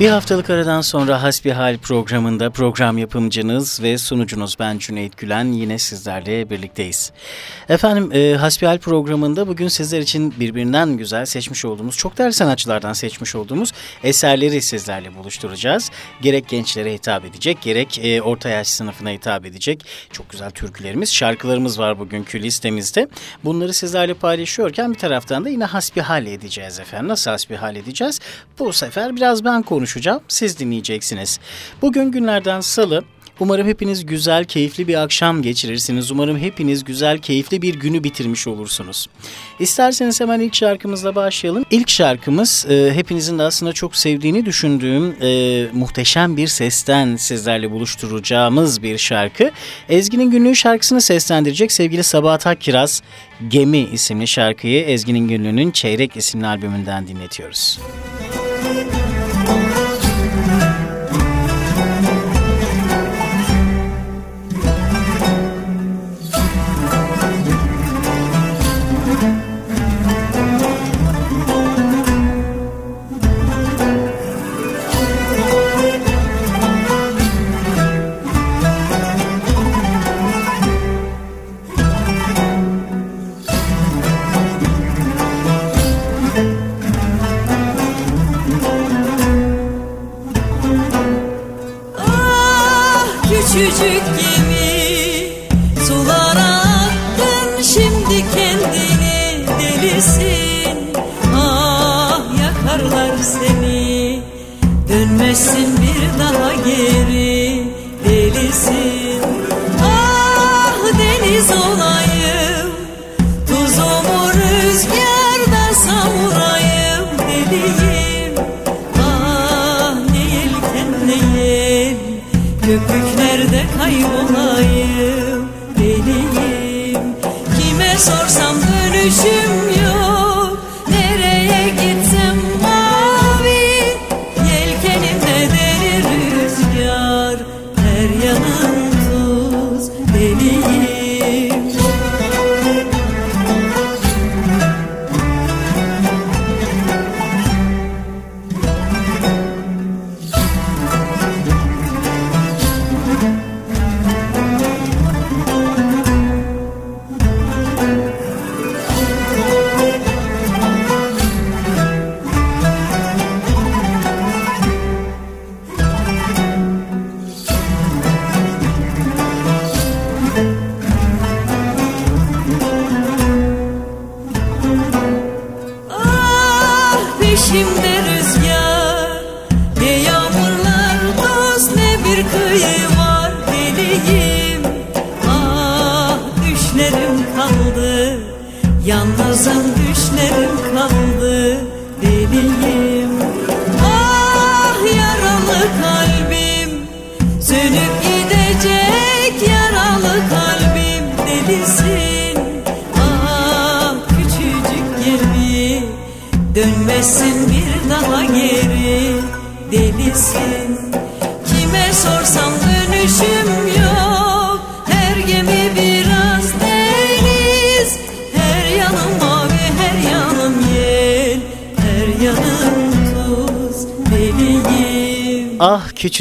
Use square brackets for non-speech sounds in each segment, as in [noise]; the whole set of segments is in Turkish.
Bir haftalık aradan sonra Hasbihal programında program yapımcınız ve sunucunuz ben Cüneyt Gülen yine sizlerle birlikteyiz. Efendim e, Hasbihal programında bugün sizler için birbirinden güzel seçmiş olduğumuz, çok değerli sanatçılardan seçmiş olduğumuz eserleri sizlerle buluşturacağız. Gerek gençlere hitap edecek, gerek e, orta yaş sınıfına hitap edecek çok güzel türkülerimiz, şarkılarımız var bugünkü listemizde. Bunları sizlerle paylaşıyorken bir taraftan da yine hasbihal edeceğiz efendim. Nasıl hasbihal edeceğiz? Bu sefer biraz ben konuşacağım konuşacağım. Siz dinleyeceksiniz. Bugün günlerden salı. Umarım hepiniz güzel, keyifli bir akşam geçirirsiniz. Umarım hepiniz güzel, keyifli bir günü bitirmiş olursunuz. İsterseniz hemen ilk şarkımızla başlayalım. İlk şarkımız e, hepinizin de aslında çok sevdiğini düşündüğüm e, muhteşem bir sesten sizlerle buluşturacağımız bir şarkı. Ezgi'nin günlüğü şarkısını seslendirecek sevgili Sabahat Akkiraz Gemi isimli şarkıyı Ezgi'nin günlüğünün Çeyrek isimli albümünden dinletiyoruz. Müzik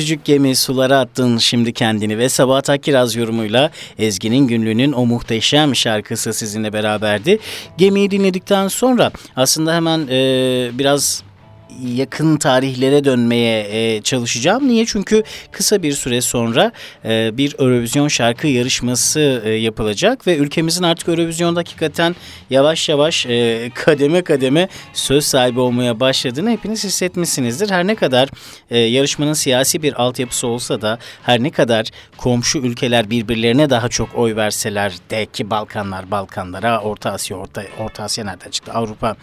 Küçücük gemi sulara attın şimdi kendini ve Sabah Akkiraz yorumuyla Ezgi'nin günlüğünün o muhteşem şarkısı sizinle beraberdi. Gemiyi dinledikten sonra aslında hemen e, biraz yakın tarihlere dönmeye e, çalışacağım. Niye? Çünkü kısa bir süre sonra e, bir Eurovision şarkı yarışması e, yapılacak ve ülkemizin artık Eurovision'da hakikaten yavaş yavaş e, kademe kademe söz sahibi olmaya başladığını hepiniz hissetmişsinizdir. Her ne kadar e, yarışmanın siyasi bir altyapısı olsa da her ne kadar komşu ülkeler birbirlerine daha çok oy verseler de ki Balkanlar Balkanlara, Orta Asya, Orta, Orta Asya nereden çıktı? Avrupa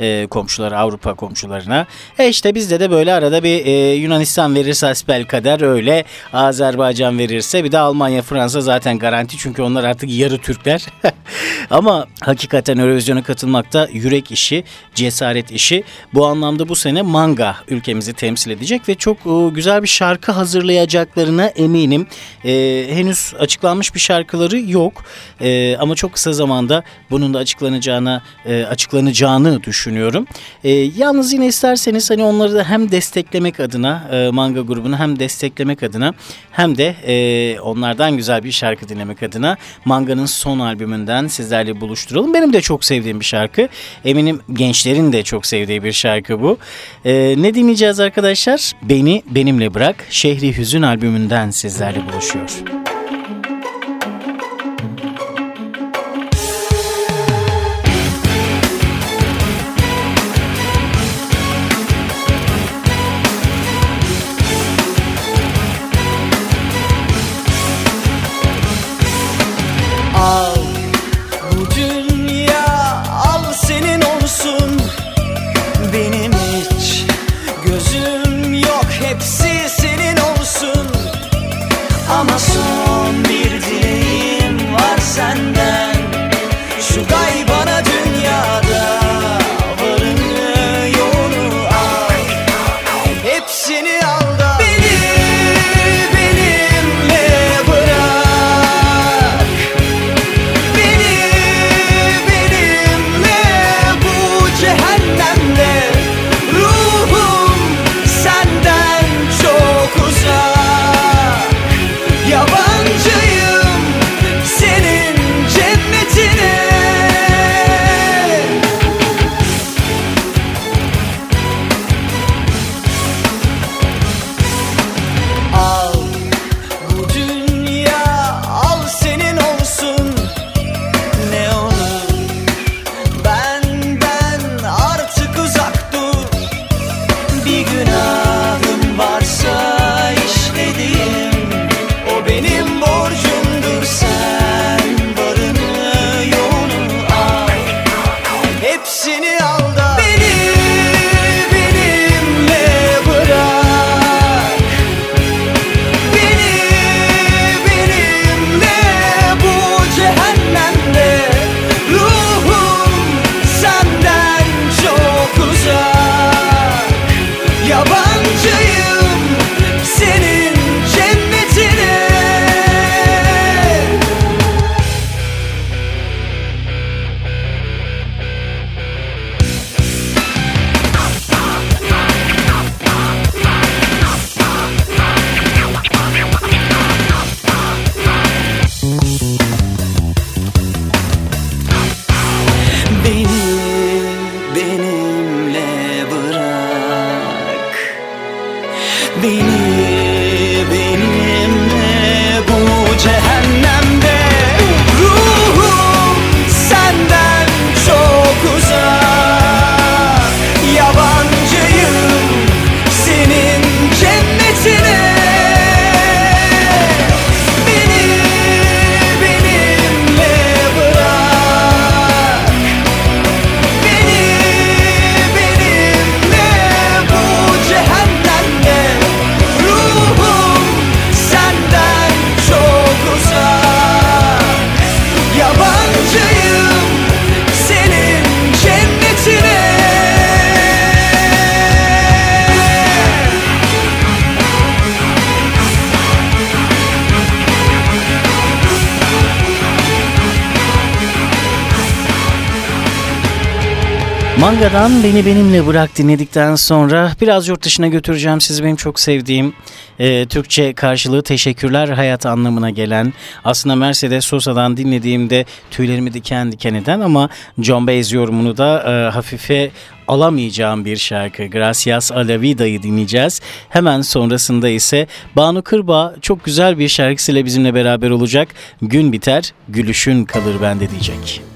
e, komşuları, Avrupa komşularına E işte bizde de böyle arada bir e, Yunanistan verirse asbel kader öyle. Azerbaycan verirse bir de Almanya, Fransa zaten garanti çünkü onlar artık yarı Türkler. [laughs] Ama hakikaten Eurovizyona katılmakta yürek işi, cesaret işi. Bu anlamda bu sene Manga ülkemizi temsil edecek ve çok e, güzel bir şarkı hazırlayacaklarına eminim. E, henüz açıklanmış bir şarkıları yok. E, ama çok kısa zamanda bunun da açıklanacağına e, açıklanacağını düşünüyorum. E, yalnız yine isterseniz hani onları da hem desteklemek adına e, Manga grubunu hem desteklemek adına hem de e, onlardan güzel bir şarkı dinlemek adına Manga'nın son albümünden sizlerle buluşturalım. Benim de çok sevdiğim bir şarkı. Eminim gençlerin de çok sevdiği bir şarkı bu. E, ne dinleyeceğiz arkadaşlar? Beni Benimle Bırak Şehri Hüzün albümünden sizlerle buluşuyor. Manga'dan Beni Benimle Bırak dinledikten sonra biraz yurt dışına götüreceğim sizi benim çok sevdiğim e, Türkçe karşılığı teşekkürler hayat anlamına gelen aslında Mercedes Sosa'dan dinlediğimde tüylerimi diken diken eden ama John Baez yorumunu da e, hafife alamayacağım bir şarkı. Gracias a la Vida'yı dinleyeceğiz. Hemen sonrasında ise Banu Kırba çok güzel bir şarkısıyla bizimle beraber olacak. Gün biter, gülüşün kalır bende diyecek.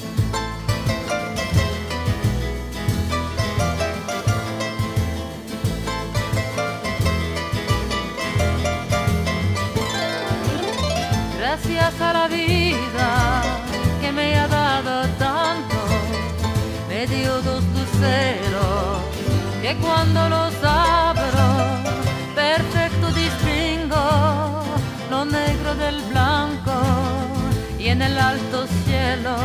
Que cuando los abro, perfecto distingo lo negro del blanco y en el alto cielo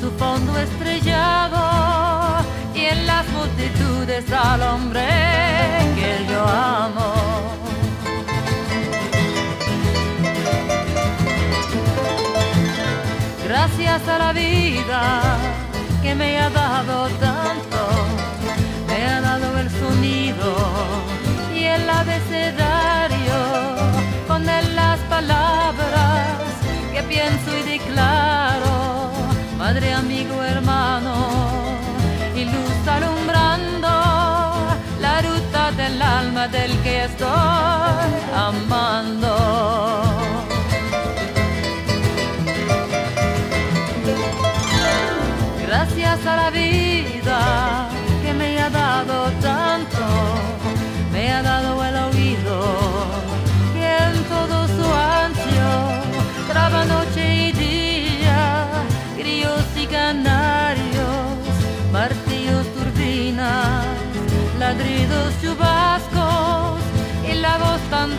su fondo estrellado y en las multitudes al hombre que yo amo. Gracias a la vida que me ha dado tanto, me ha dado el sonido y el abecedario con él las palabras que pienso y declaro, madre, amigo, hermano, y luz alumbrando la ruta del alma del que estoy amando. Martillos, turbinas, ladridos, chubascos y la voz tan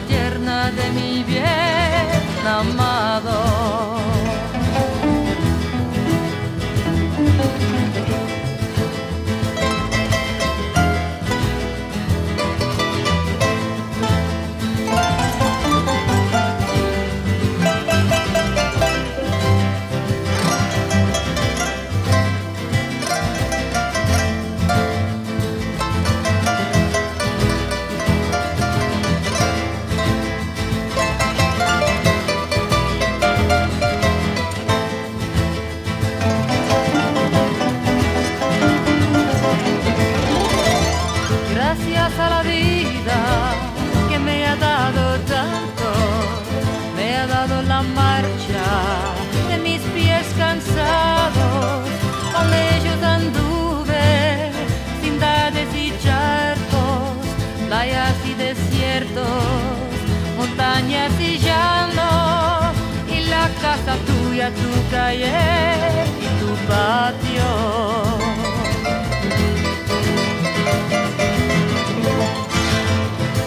y tu patio.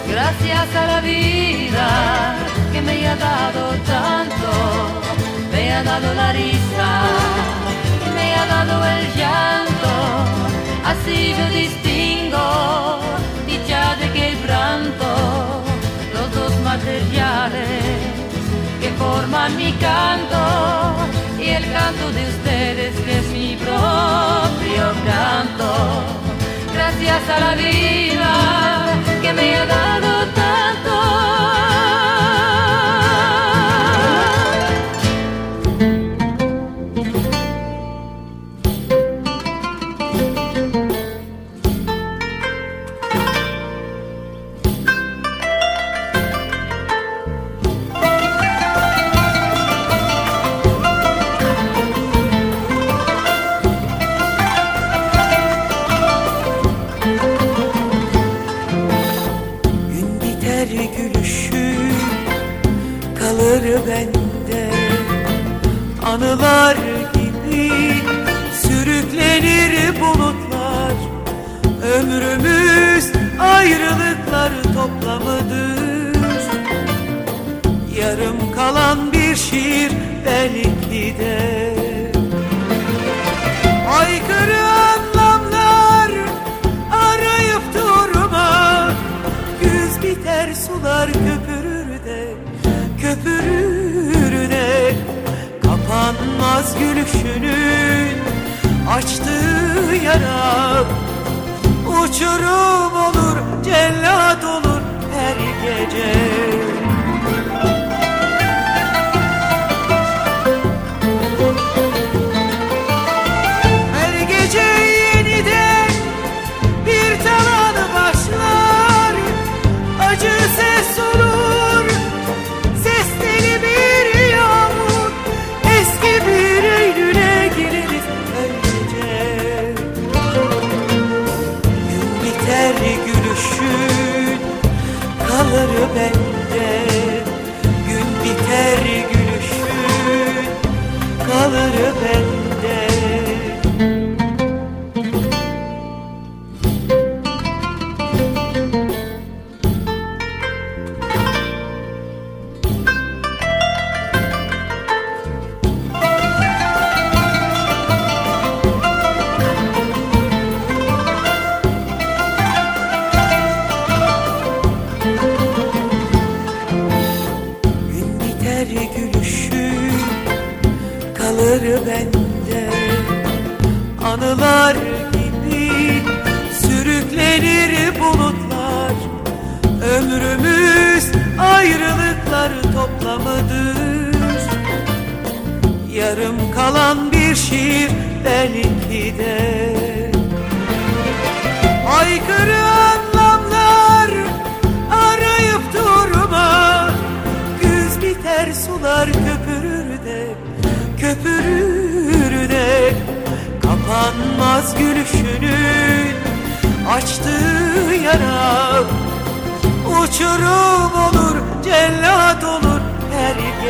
Gracias a la vida que me ha dado tanto, me ha dado la risa, me ha dado el llanto, así yo distingo dicha de quebranto materiales que forman mi canto de ustedes que es mi propio canto. Gracias a la vida que me ha dado de. Aykırı anlamlar arayıp durma. Güz biter sular köpürür de Köpürür de. Kapanmaz gülüşünün açtığı yara. Uçurum olur, cellat olur her gece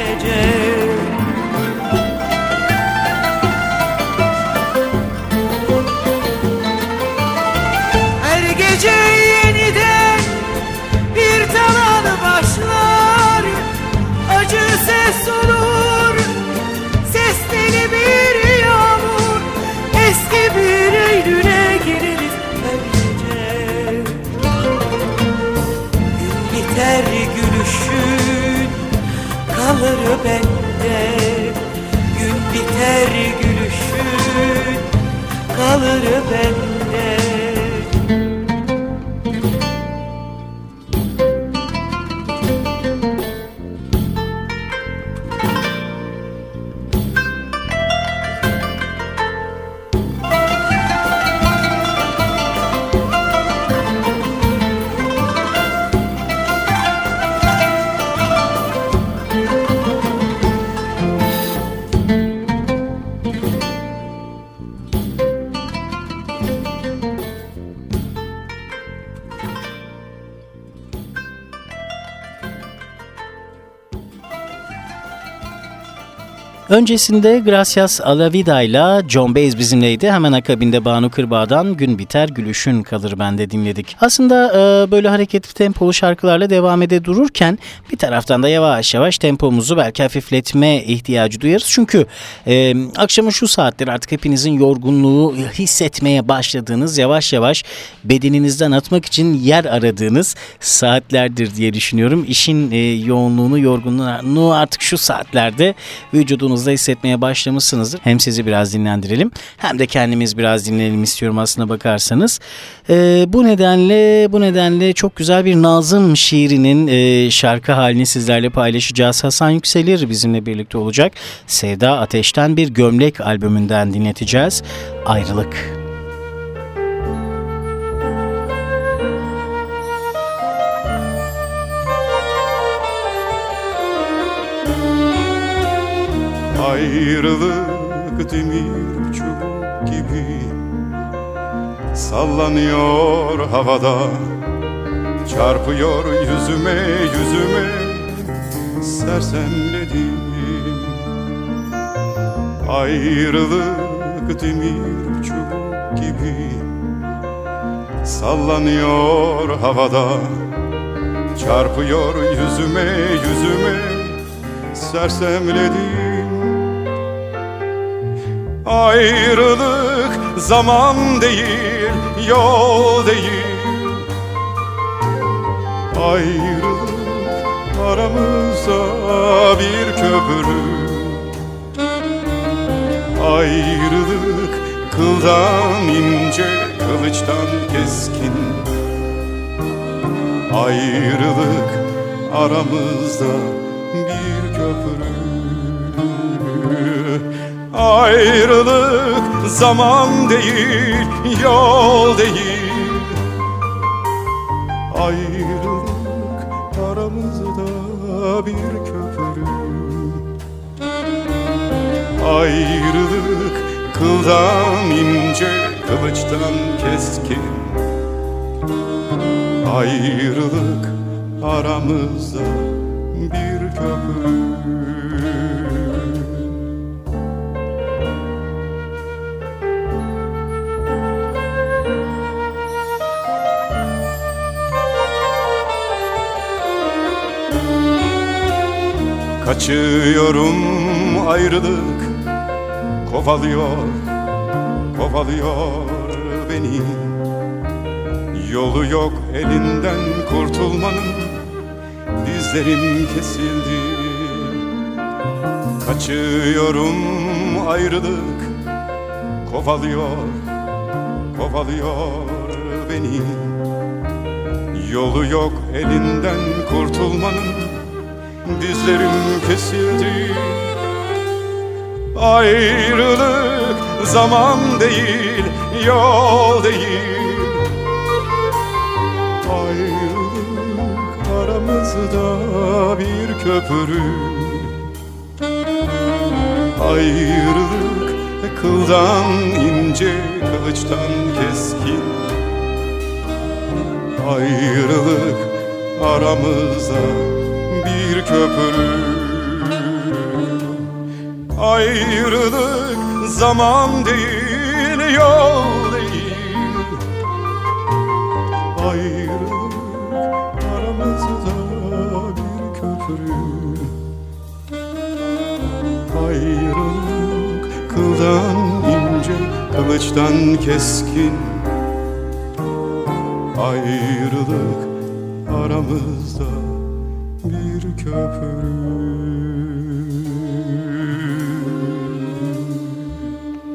her gece kalır Öncesinde Gracias a la Vida ile John Baez bizimleydi. Hemen akabinde Banu Kırbağ'dan Gün Biter Gülüşün Kalır Bende dinledik. Aslında e, böyle hareketli tempolu şarkılarla devam ede dururken bir taraftan da yavaş yavaş tempomuzu belki hafifletme ihtiyacı duyarız. Çünkü e, akşamın şu saatleri artık hepinizin yorgunluğu hissetmeye başladığınız yavaş yavaş bedeninizden atmak için yer aradığınız saatlerdir diye düşünüyorum. İşin e, yoğunluğunu, yorgunluğunu artık şu saatlerde vücudunuz vücudunuzda hissetmeye başlamışsınızdır. Hem sizi biraz dinlendirelim hem de kendimiz biraz dinleyelim istiyorum aslına bakarsanız. E, bu nedenle bu nedenle çok güzel bir Nazım şiirinin e, şarkı halini sizlerle paylaşacağız. Hasan Yükselir bizimle birlikte olacak. Sevda Ateş'ten bir gömlek albümünden dinleteceğiz. Ayrılık. Ayrılık demir çubuk gibi Sallanıyor havada. Çarpıyor yüzüme yüzüme Sersemledim. Ayrılık demir çubuk gibi Sallanıyor havada. Çarpıyor yüzüme yüzüme sersemledim Ayrılık zaman değil, yol değil. Ayrılık aramıza bir köprü. Ayrılık kıldan ince, kılıçtan keskin. Ayrılık aramızda bir köprü Ayrılık zaman değil, yol değil. Ayrılık aramızda bir köprü. Ayrılık kıldan ince, kılıçtan keskin. Ayrılık aramızda bir köprü Kaçıyorum ayrılık Kovalıyor, kovalıyor beni. Yolu yok elinden kurtulmanın Dizlerim kesildi. Kaçıyorum ayrılık Kovalıyor, kovalıyor beni. Yolu yok elinden kurtulmanın Dizlerim kesildi. Ayrılık zaman değil, yol değil. Ayrılık aramızda bir köprü. Ayrılık kıldan ince, kılıçtan keskin. Ayrılık aramızda bir köprü. Ayrılık zaman değil, yol değil. Ayrılık aramızda bir köprü. Ayrılık kıldan ince, kılıçtan keskin. Ayrılık aramızda bir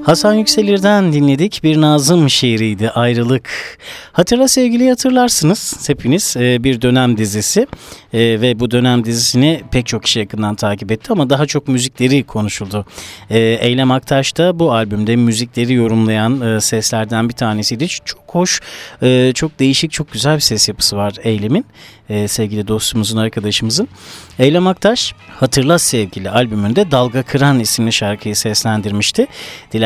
Hasan Yükselir'den dinledik. Bir Nazım şiiriydi Ayrılık. Hatırla sevgili hatırlarsınız hepiniz e, bir dönem dizisi e, ve bu dönem dizisini pek çok kişi yakından takip etti ama daha çok müzikleri konuşuldu. E, Eylem Aktaş da bu albümde müzikleri yorumlayan seslerden bir tanesiydi. Çok hoş, çok değişik, çok güzel bir ses yapısı var Eylem'in. Sevgili dostumuzun, arkadaşımızın. Eylem Aktaş Hatırla Sevgili albümünde Dalga Kıran isimli şarkıyı seslendirmişti.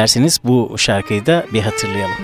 Dilerseniz bu şarkıyı da bir hatırlayalım.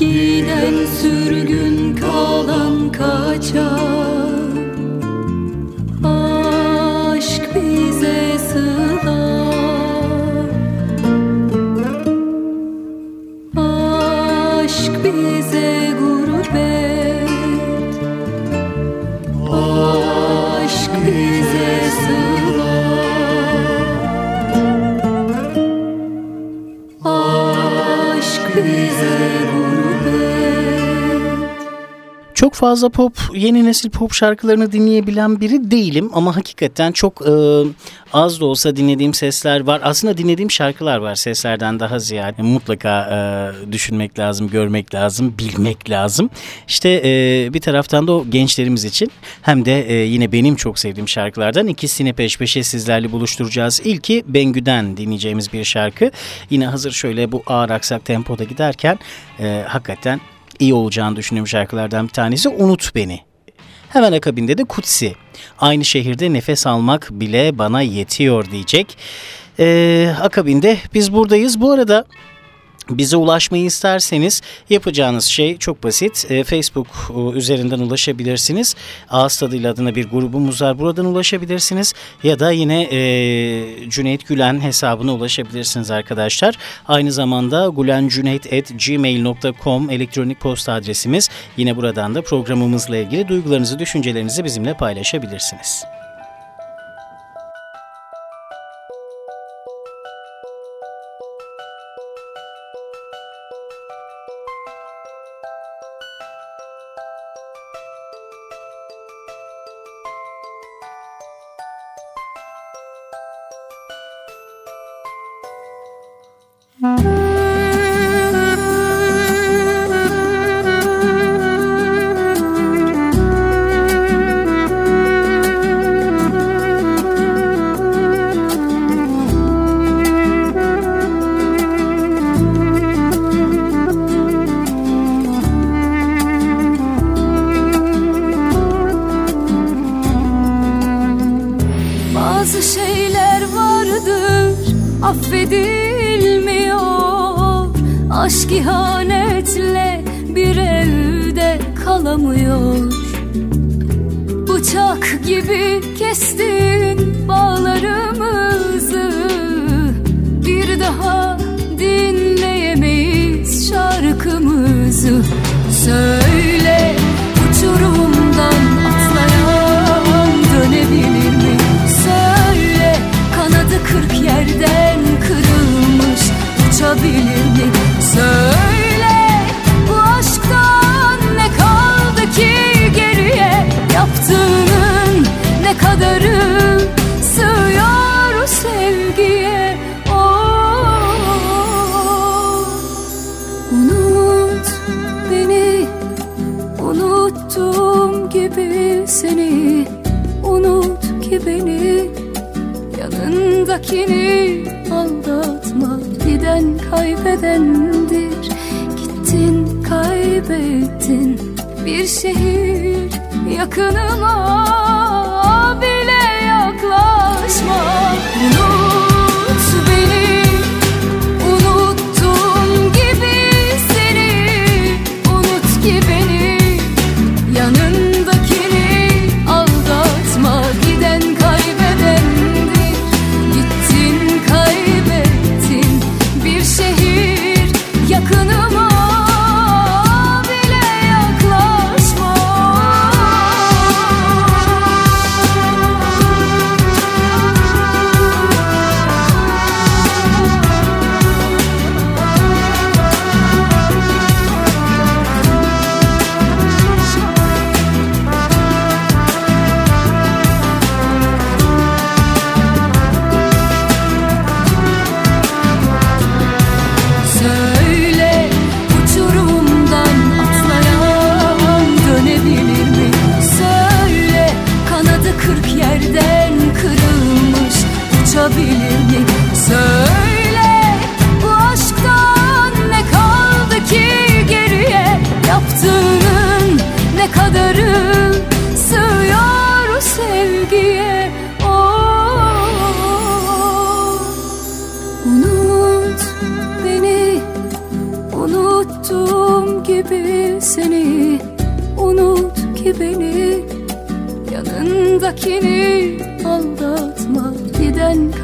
Giden sürgün kalan kaçar. Fazla pop, yeni nesil pop şarkılarını dinleyebilen biri değilim ama hakikaten çok e, az da olsa dinlediğim sesler var. Aslında dinlediğim şarkılar var seslerden daha ziyade. Mutlaka e, düşünmek lazım, görmek lazım, bilmek lazım. İşte e, bir taraftan da o gençlerimiz için hem de e, yine benim çok sevdiğim şarkılardan ikisini peş peşe sizlerle buluşturacağız. İlki Bengü'den dinleyeceğimiz bir şarkı. Yine hazır şöyle bu ağır aksak tempoda giderken e, hakikaten iyi olacağını düşündüğüm şarkılardan bir tanesi Unut Beni. Hemen akabinde de Kutsi. Aynı şehirde nefes almak bile bana yetiyor diyecek. Ee, akabinde biz buradayız. Bu arada bize ulaşmayı isterseniz yapacağınız şey çok basit. E, Facebook e, üzerinden ulaşabilirsiniz. Ağız tadıyla adına bir grubumuz var. Buradan ulaşabilirsiniz. Ya da yine e, Cüneyt Gülen hesabına ulaşabilirsiniz arkadaşlar. Aynı zamanda gulencüneyt.gmail.com elektronik posta adresimiz. Yine buradan da programımızla ilgili duygularınızı, düşüncelerinizi bizimle paylaşabilirsiniz. Yakini aldatma. Giden kaybedendir. Gittin kaybettin. Bir şehir yakınıma.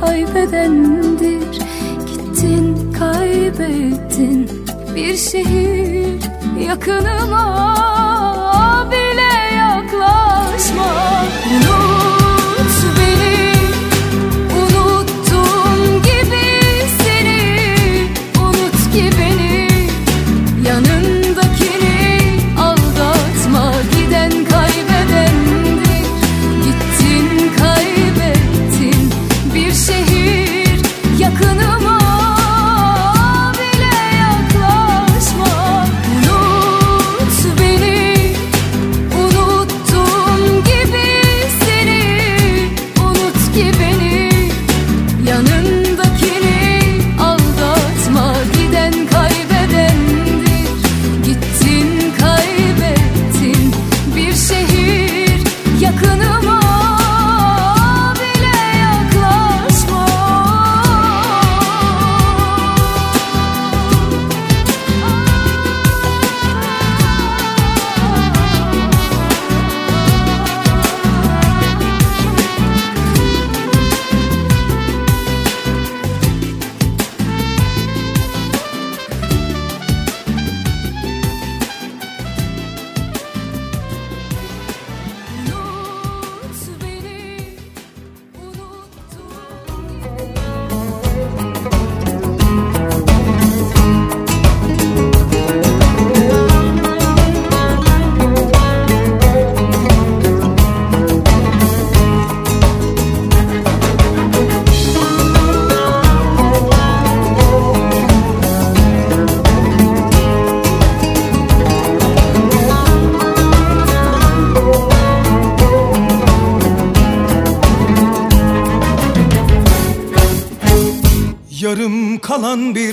kaybedendir. Gittin kaybettin. Bir şehir yakınıma.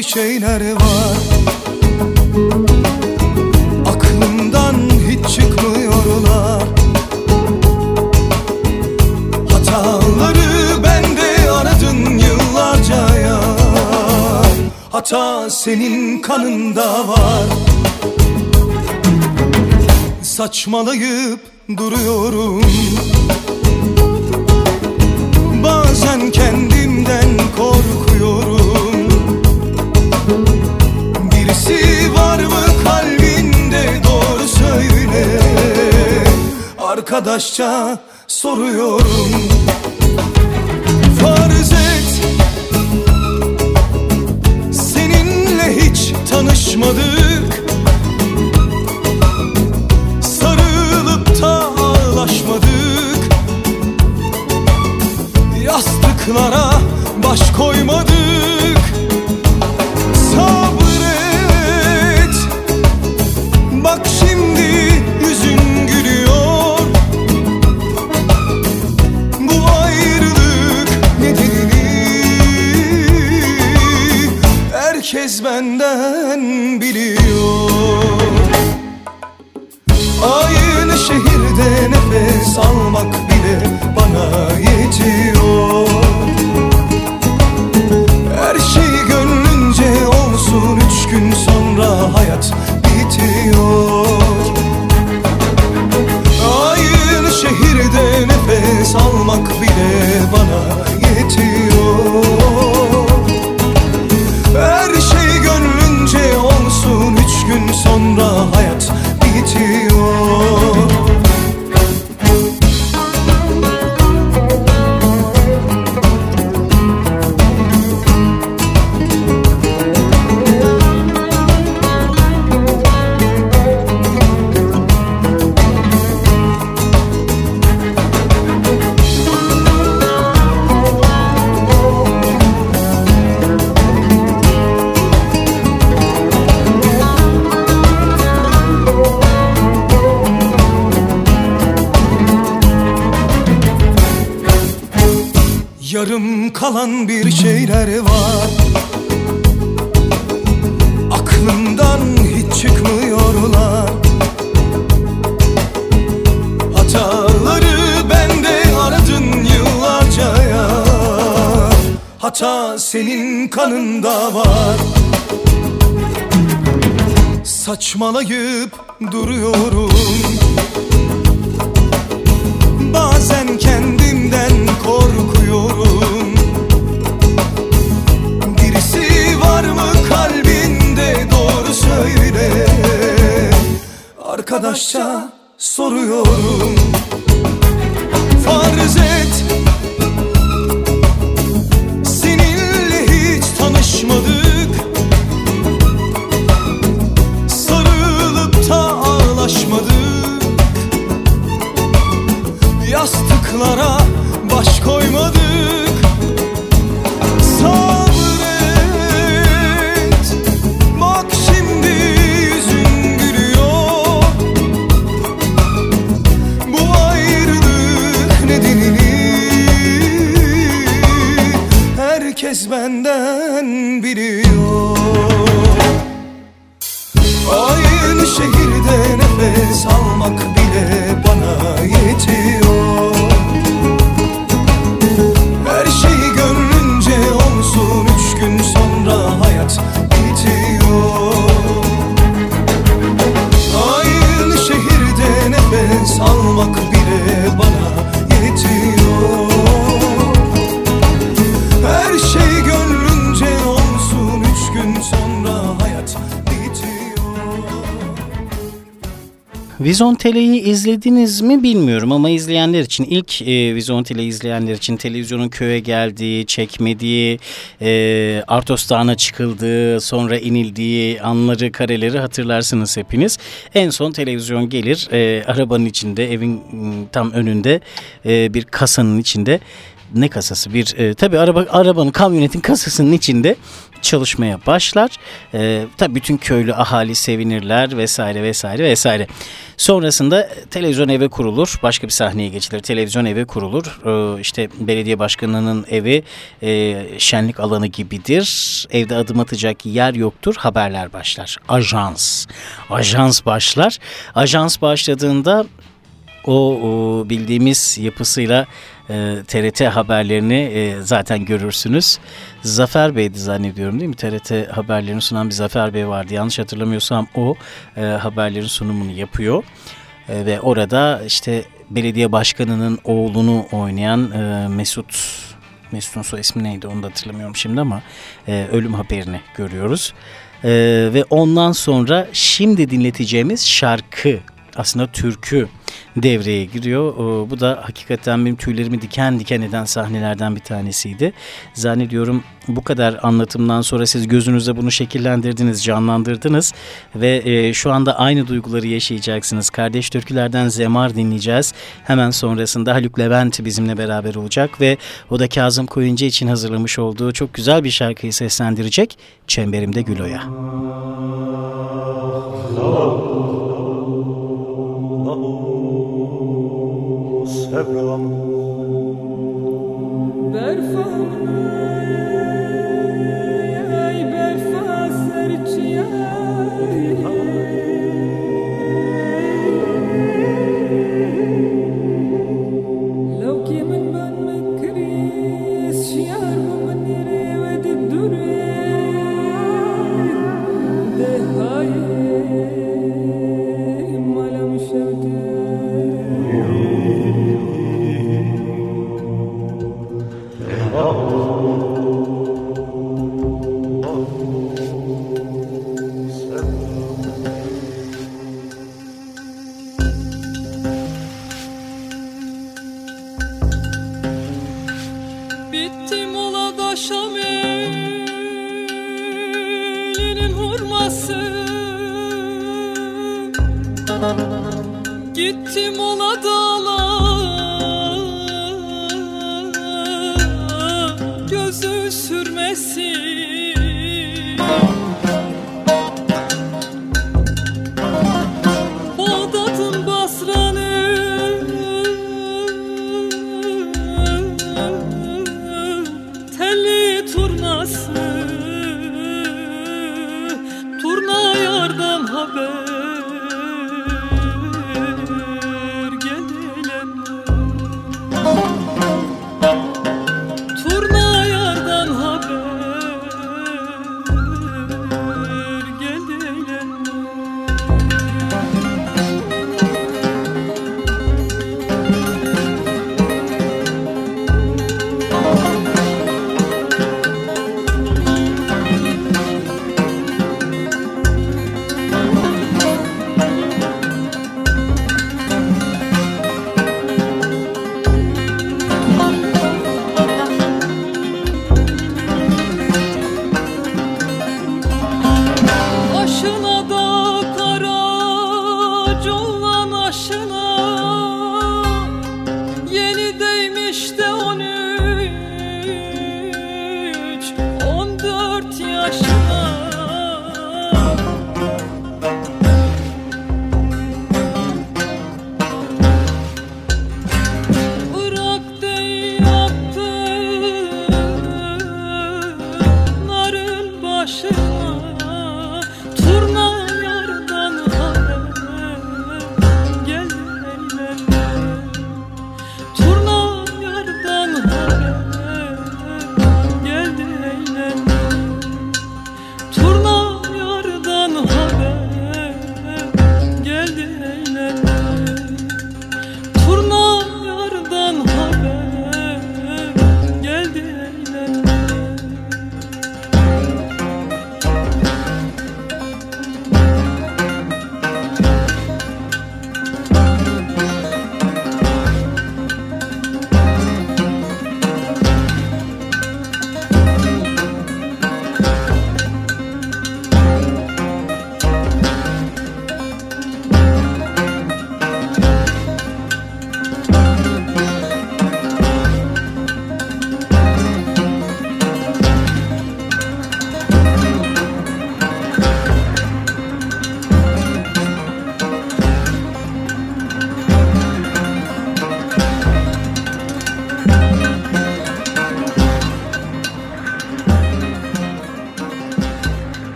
bir şeyler var. Aklımdan hiç çıkmıyorlar. Hataları bende aradın yıllarca ya. Hata senin kanında var. Saçmalayıp duruyorum. Bazen kendimden korkuyorum. Birisi var mı kalbinde? Doğru söyle. Arkadaşça soruyorum. Yarım kalan bir şeyler var. Aklımdan hiç çıkmıyorlar. Hataları bende aradın yıllarca ya. Hata senin kanında var. Saçmalayıp duruyorum. Bazen kendimden Arkadaşça soruyorum Vizontele'yi izlediniz mi bilmiyorum ama izleyenler için ilk e, Vizontele izleyenler için televizyonun köye geldiği, çekmediği, e, Artos Dağı'na çıkıldığı, sonra inildiği anları, kareleri hatırlarsınız hepiniz. En son televizyon gelir, e, arabanın içinde, evin m, tam önünde e, bir kasanın içinde. Ne kasası? Bir e, tabi araba arabanın kamyonetin kasasının içinde çalışmaya başlar. E, tabi bütün köylü ahali sevinirler vesaire vesaire vesaire. Sonrasında televizyon eve kurulur. Başka bir sahneye geçilir. Televizyon eve kurulur. E, işte belediye başkanının evi e, şenlik alanı gibidir. Evde adım atacak yer yoktur. Haberler başlar. Ajans. Ajans başlar. Ajans başladığında o, o bildiğimiz yapısıyla e, TRT haberlerini e, zaten görürsünüz. Zafer Bey'di zannediyorum değil mi? TRT haberlerini sunan bir Zafer Bey vardı. Yanlış hatırlamıyorsam o e, haberlerin sunumunu yapıyor. E, ve orada işte belediye başkanının oğlunu oynayan e, Mesut Mesut'un soy ismi neydi onu da hatırlamıyorum şimdi ama e, ölüm haberini görüyoruz. E, ve ondan sonra şimdi dinleteceğimiz şarkı aslında türkü devreye giriyor. O, bu da hakikaten benim tüylerimi diken diken eden sahnelerden bir tanesiydi. Zannediyorum bu kadar anlatımdan sonra siz gözünüzde bunu şekillendirdiniz, canlandırdınız ve e, şu anda aynı duyguları yaşayacaksınız. Kardeş türkülerden Zemar dinleyeceğiz. Hemen sonrasında Haluk Levent bizimle beraber olacak ve o da Kazım Koyuncu için hazırlamış olduğu çok güzel bir şarkıyı seslendirecek. Çemberimde Gülo'ya. Mr. Gittim ola dala Gözü sürmesin.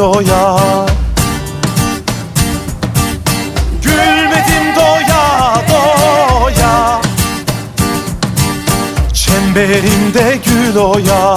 doya Gülmedim doya doya Çemberinde gül oya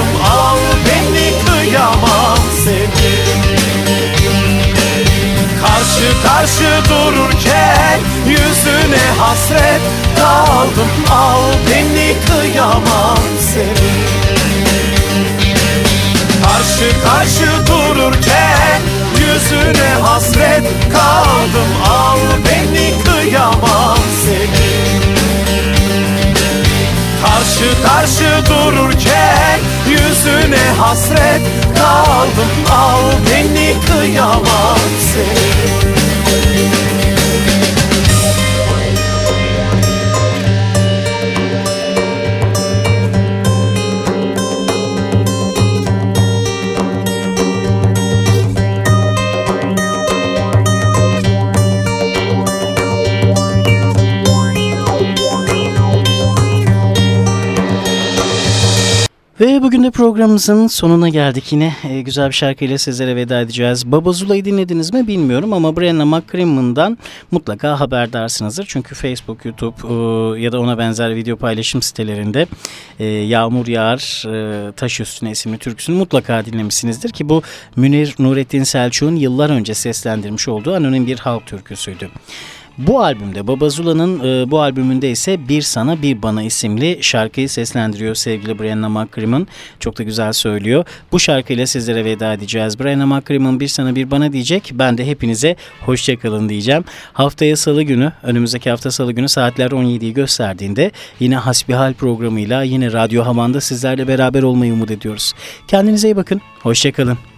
Tanrım al beni kıyamam seni Karşı karşı dururken yüzüne hasret kaldım. Al beni kıyamam seni Karşı karşı dururken yüzüne hasret kaldım. Al beni kıyamam seni Karşı karşı dururken Yüzüne hasret kaldım Al beni kıyamam seni Ve bugün de programımızın sonuna geldik. Yine e, güzel bir şarkıyla sizlere veda edeceğiz. Baba Zula'yı dinlediniz mi bilmiyorum ama Brenna McCrimmon'dan mutlaka haberdarsınızdır. Çünkü Facebook, YouTube e, ya da ona benzer video paylaşım sitelerinde e, Yağmur Yağar e, Taş Üstüne isimli türküsünü mutlaka dinlemişsinizdir ki bu Münir Nurettin Selçuk'un yıllar önce seslendirmiş olduğu anonim bir halk türküsüydü. Bu albümde Baba Zula'nın e, bu albümünde ise Bir Sana Bir Bana isimli şarkıyı seslendiriyor sevgili Brianna McCrimmon. Çok da güzel söylüyor. Bu şarkıyla sizlere veda edeceğiz. Brianna McCrimmon Bir Sana Bir Bana diyecek. Ben de hepinize hoşçakalın diyeceğim. Haftaya salı günü, önümüzdeki hafta salı günü saatler 17'yi gösterdiğinde yine Hasbihal programıyla yine Radyo Havan'da sizlerle beraber olmayı umut ediyoruz. Kendinize iyi bakın. Hoşçakalın.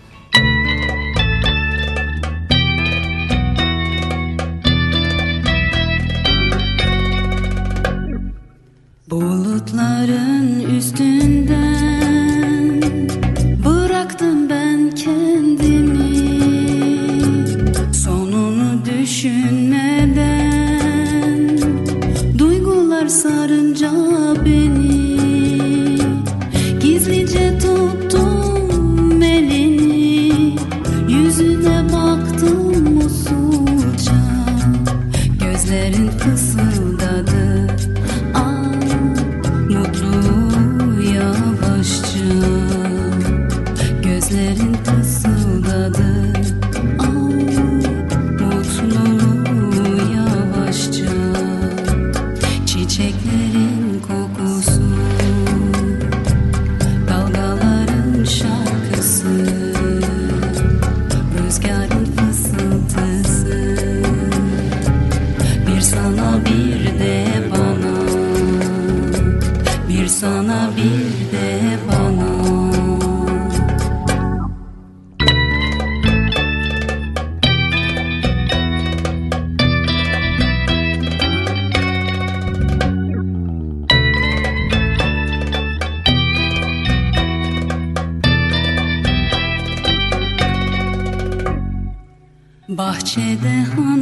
Bahçede hanın